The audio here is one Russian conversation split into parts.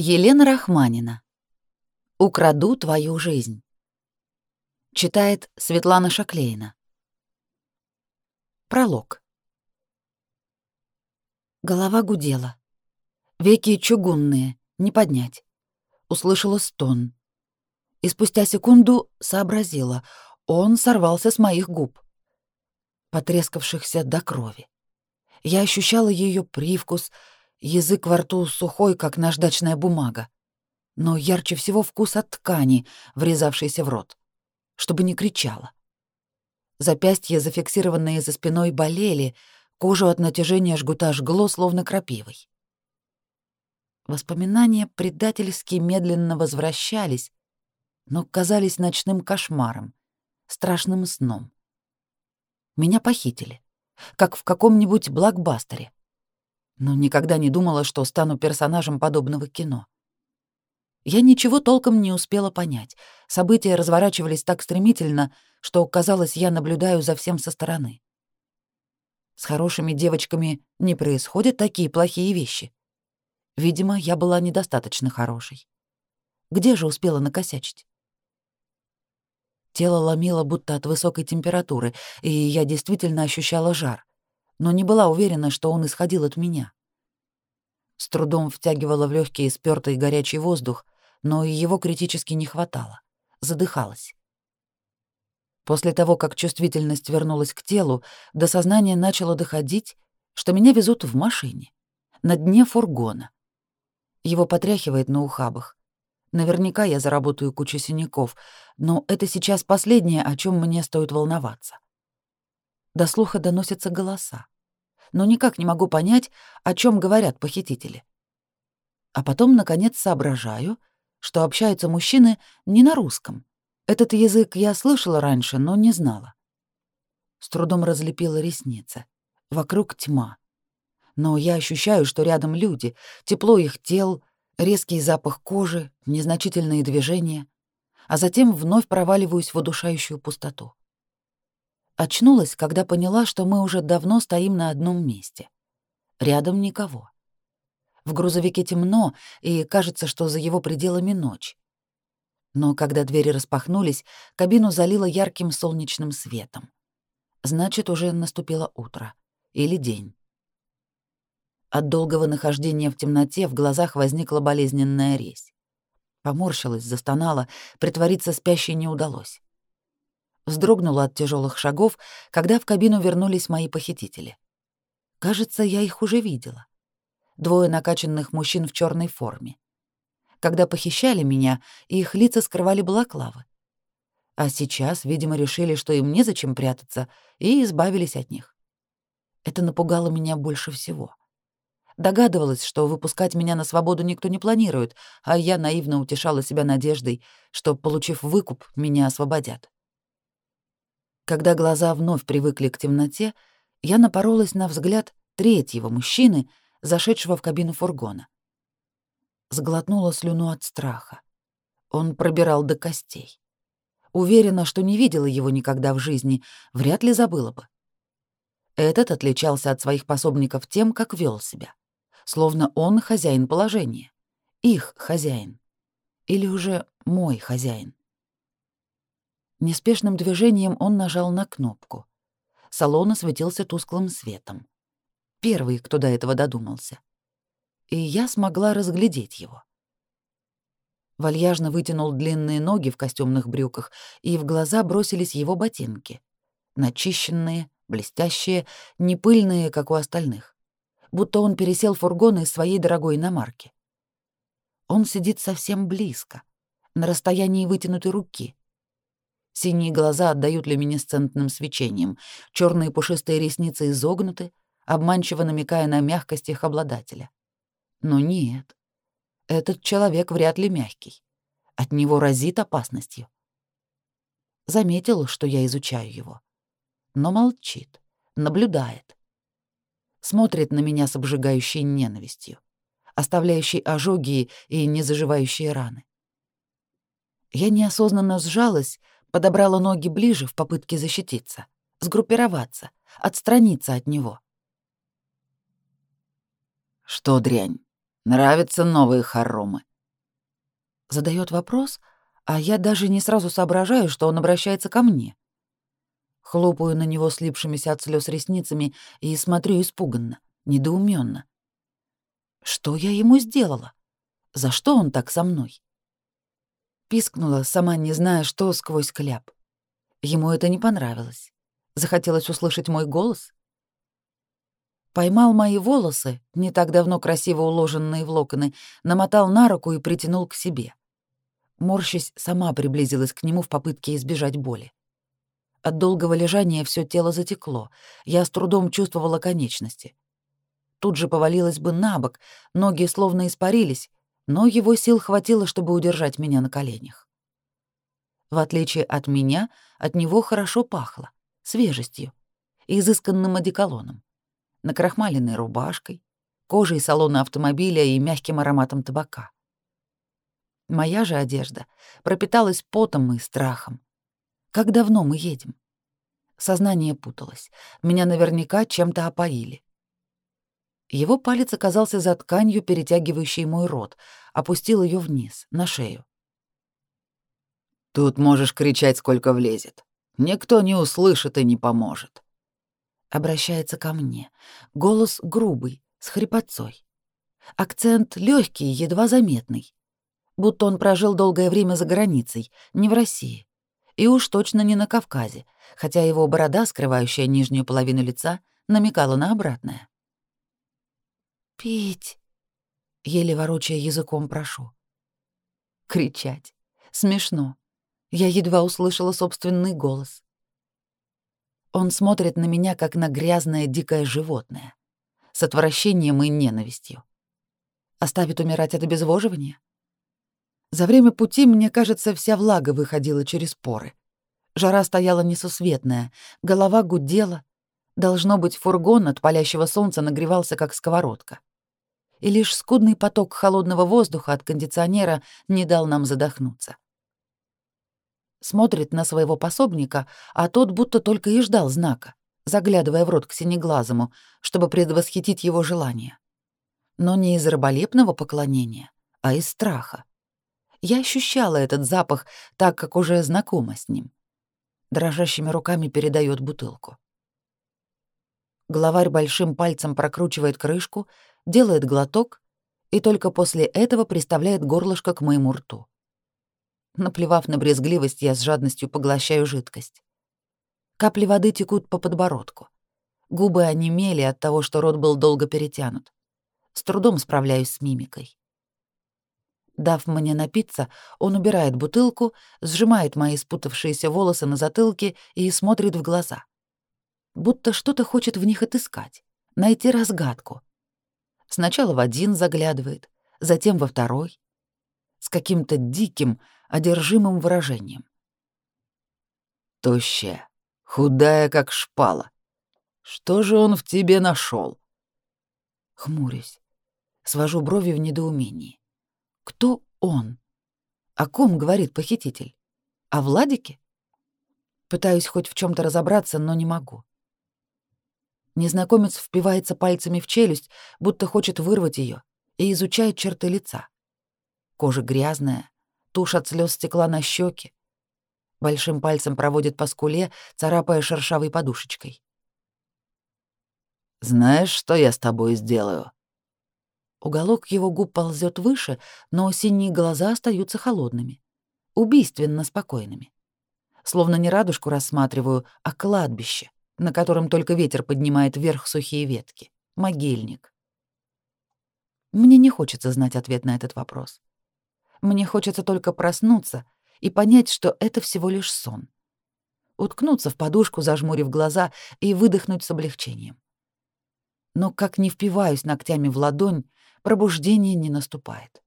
Елена Рахманина. «Украду твою жизнь». Читает Светлана Шаклеина. Пролог. Голова гудела. Веки чугунные, не поднять. Услышала стон. И спустя секунду сообразила, он сорвался с моих губ, потрескавшихся до крови. Я ощущала ее привкус — Язык во рту сухой, как наждачная бумага. Но ярче всего вкус от ткани, врезавшейся в рот. Чтобы не кричала. Запястья, зафиксированные за спиной, болели, кожу от натяжения жгута жгло, словно крапивой. Воспоминания предательски медленно возвращались, но казались ночным кошмаром, страшным сном. Меня похитили, как в каком-нибудь блокбастере но никогда не думала, что стану персонажем подобного кино. Я ничего толком не успела понять. События разворачивались так стремительно, что, казалось, я наблюдаю за всем со стороны. С хорошими девочками не происходят такие плохие вещи. Видимо, я была недостаточно хорошей. Где же успела накосячить? Тело ломило будто от высокой температуры, и я действительно ощущала жар но не была уверена, что он исходил от меня. С трудом втягивала в легкие спёртый горячий воздух, но его критически не хватало. Задыхалась. После того, как чувствительность вернулась к телу, до сознания начало доходить, что меня везут в машине, на дне фургона. Его потряхивает на ухабах. Наверняка я заработаю кучу синяков, но это сейчас последнее, о чем мне стоит волноваться. До слуха доносятся голоса. Но никак не могу понять, о чем говорят похитители. А потом, наконец, соображаю, что общаются мужчины не на русском. Этот язык я слышала раньше, но не знала. С трудом разлепила ресницы. Вокруг тьма. Но я ощущаю, что рядом люди, тепло их тел, резкий запах кожи, незначительные движения — а затем вновь проваливаюсь в удушающую пустоту. Очнулась, когда поняла, что мы уже давно стоим на одном месте. Рядом никого. В грузовике темно, и кажется, что за его пределами ночь. Но когда двери распахнулись, кабину залило ярким солнечным светом. Значит, уже наступило утро. Или день. От долгого нахождения в темноте в глазах возникла болезненная резь. Поморщилась, застонала, притвориться спящей не удалось вздрогнула от тяжелых шагов, когда в кабину вернулись мои похитители. Кажется, я их уже видела. Двое накачанных мужчин в черной форме. Когда похищали меня, их лица скрывали балаклавы. А сейчас, видимо, решили, что им незачем прятаться, и избавились от них. Это напугало меня больше всего. Догадывалась, что выпускать меня на свободу никто не планирует, а я наивно утешала себя надеждой, что, получив выкуп, меня освободят. Когда глаза вновь привыкли к темноте, я напоролась на взгляд третьего мужчины, зашедшего в кабину фургона. Сглотнула слюну от страха. Он пробирал до костей. Уверена, что не видела его никогда в жизни, вряд ли забыла бы. Этот отличался от своих пособников тем, как вел себя. Словно он хозяин положения. Их хозяин. Или уже мой хозяин. Неспешным движением он нажал на кнопку. Салон осветился тусклым светом. Первый, кто до этого додумался. И я смогла разглядеть его. Вальяжно вытянул длинные ноги в костюмных брюках, и в глаза бросились его ботинки. Начищенные, блестящие, не пыльные, как у остальных. Будто он пересел фургон из своей дорогой иномарки. Он сидит совсем близко, на расстоянии вытянутой руки — Синие глаза отдают люминесцентным свечением, черные пушистые ресницы изогнуты, обманчиво намекая на мягкость их обладателя. Но нет, этот человек вряд ли мягкий. От него разит опасностью. Заметил, что я изучаю его. Но молчит, наблюдает. Смотрит на меня с обжигающей ненавистью, оставляющей ожоги и незаживающие раны. Я неосознанно сжалась, подобрала ноги ближе в попытке защититься, сгруппироваться, отстраниться от него. «Что, дрянь, нравятся новые хоромы?» Задает вопрос, а я даже не сразу соображаю, что он обращается ко мне. Хлопаю на него слипшимися от слез ресницами и смотрю испуганно, недоуменно. Что я ему сделала? За что он так со мной? пискнула, сама не зная, что сквозь кляп. Ему это не понравилось. Захотелось услышать мой голос? Поймал мои волосы, не так давно красиво уложенные в локоны, намотал на руку и притянул к себе. Морщись, сама приблизилась к нему в попытке избежать боли. От долгого лежания все тело затекло, я с трудом чувствовала конечности. Тут же повалилась бы на бок, ноги словно испарились, но его сил хватило, чтобы удержать меня на коленях. В отличие от меня, от него хорошо пахло, свежестью, изысканным одеколоном, накрахмаленной рубашкой, кожей салона автомобиля и мягким ароматом табака. Моя же одежда пропиталась потом и страхом. Как давно мы едем? Сознание путалось. Меня наверняка чем-то опоили. Его палец оказался за тканью, перетягивающей мой рот, опустил ее вниз, на шею. «Тут можешь кричать, сколько влезет. Никто не услышит и не поможет». Обращается ко мне. Голос грубый, с хрипотцой. Акцент легкий, едва заметный. Будто он прожил долгое время за границей, не в России. И уж точно не на Кавказе, хотя его борода, скрывающая нижнюю половину лица, намекала на обратное пить!» Еле ворочая языком прошу. Кричать. Смешно. Я едва услышала собственный голос. Он смотрит на меня, как на грязное дикое животное, с отвращением и ненавистью. Оставит умирать от обезвоживания? За время пути, мне кажется, вся влага выходила через поры. Жара стояла несусветная, голова гудела. Должно быть, фургон от палящего солнца нагревался, как сковородка и лишь скудный поток холодного воздуха от кондиционера не дал нам задохнуться. Смотрит на своего пособника, а тот будто только и ждал знака, заглядывая в рот к синеглазому, чтобы предвосхитить его желание. Но не из раболепного поклонения, а из страха. Я ощущала этот запах, так как уже знакома с ним. Дрожащими руками передает бутылку. Главарь большим пальцем прокручивает крышку делает глоток и только после этого приставляет горлышко к моему рту. Наплевав на брезгливость, я с жадностью поглощаю жидкость. Капли воды текут по подбородку. Губы онемели от того, что рот был долго перетянут. С трудом справляюсь с мимикой. Дав мне напиться, он убирает бутылку, сжимает мои спутавшиеся волосы на затылке и смотрит в глаза. Будто что-то хочет в них отыскать, найти разгадку — Сначала в один заглядывает, затем во второй, с каким-то диким, одержимым выражением. Тощая, худая, как шпала. Что же он в тебе нашел? Хмурюсь, свожу брови в недоумении. Кто он? О ком говорит похититель? О Владике? Пытаюсь хоть в чем то разобраться, но не могу. Незнакомец впивается пальцами в челюсть, будто хочет вырвать ее, и изучает черты лица. Кожа грязная, тушь от слез стекла на щеке. Большим пальцем проводит по скуле, царапая шершавой подушечкой. «Знаешь, что я с тобой сделаю?» Уголок его губ ползет выше, но синие глаза остаются холодными, убийственно спокойными. Словно не радужку рассматриваю, а кладбище на котором только ветер поднимает вверх сухие ветки. Могильник. Мне не хочется знать ответ на этот вопрос. Мне хочется только проснуться и понять, что это всего лишь сон. Уткнуться в подушку, зажмурив глаза, и выдохнуть с облегчением. Но как не впиваюсь ногтями в ладонь, пробуждение не наступает.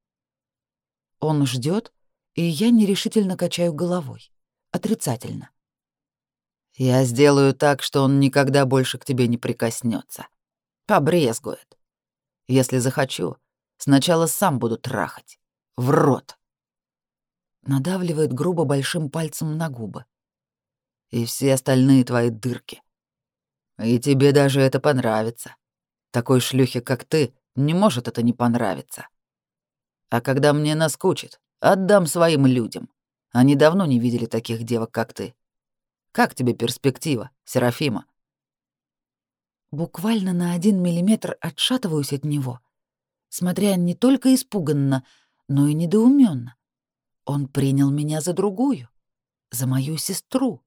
Он ждет, и я нерешительно качаю головой. Отрицательно. — я сделаю так, что он никогда больше к тебе не прикоснется. Побрезгует. Если захочу, сначала сам буду трахать. В рот. Надавливает грубо большим пальцем на губы. И все остальные твои дырки. И тебе даже это понравится. Такой шлюхе, как ты, не может это не понравиться. А когда мне наскучит, отдам своим людям. Они давно не видели таких девок, как ты. Как тебе перспектива, Серафима?» Буквально на один миллиметр отшатываюсь от него, смотря не только испуганно, но и недоуменно. Он принял меня за другую, за мою сестру.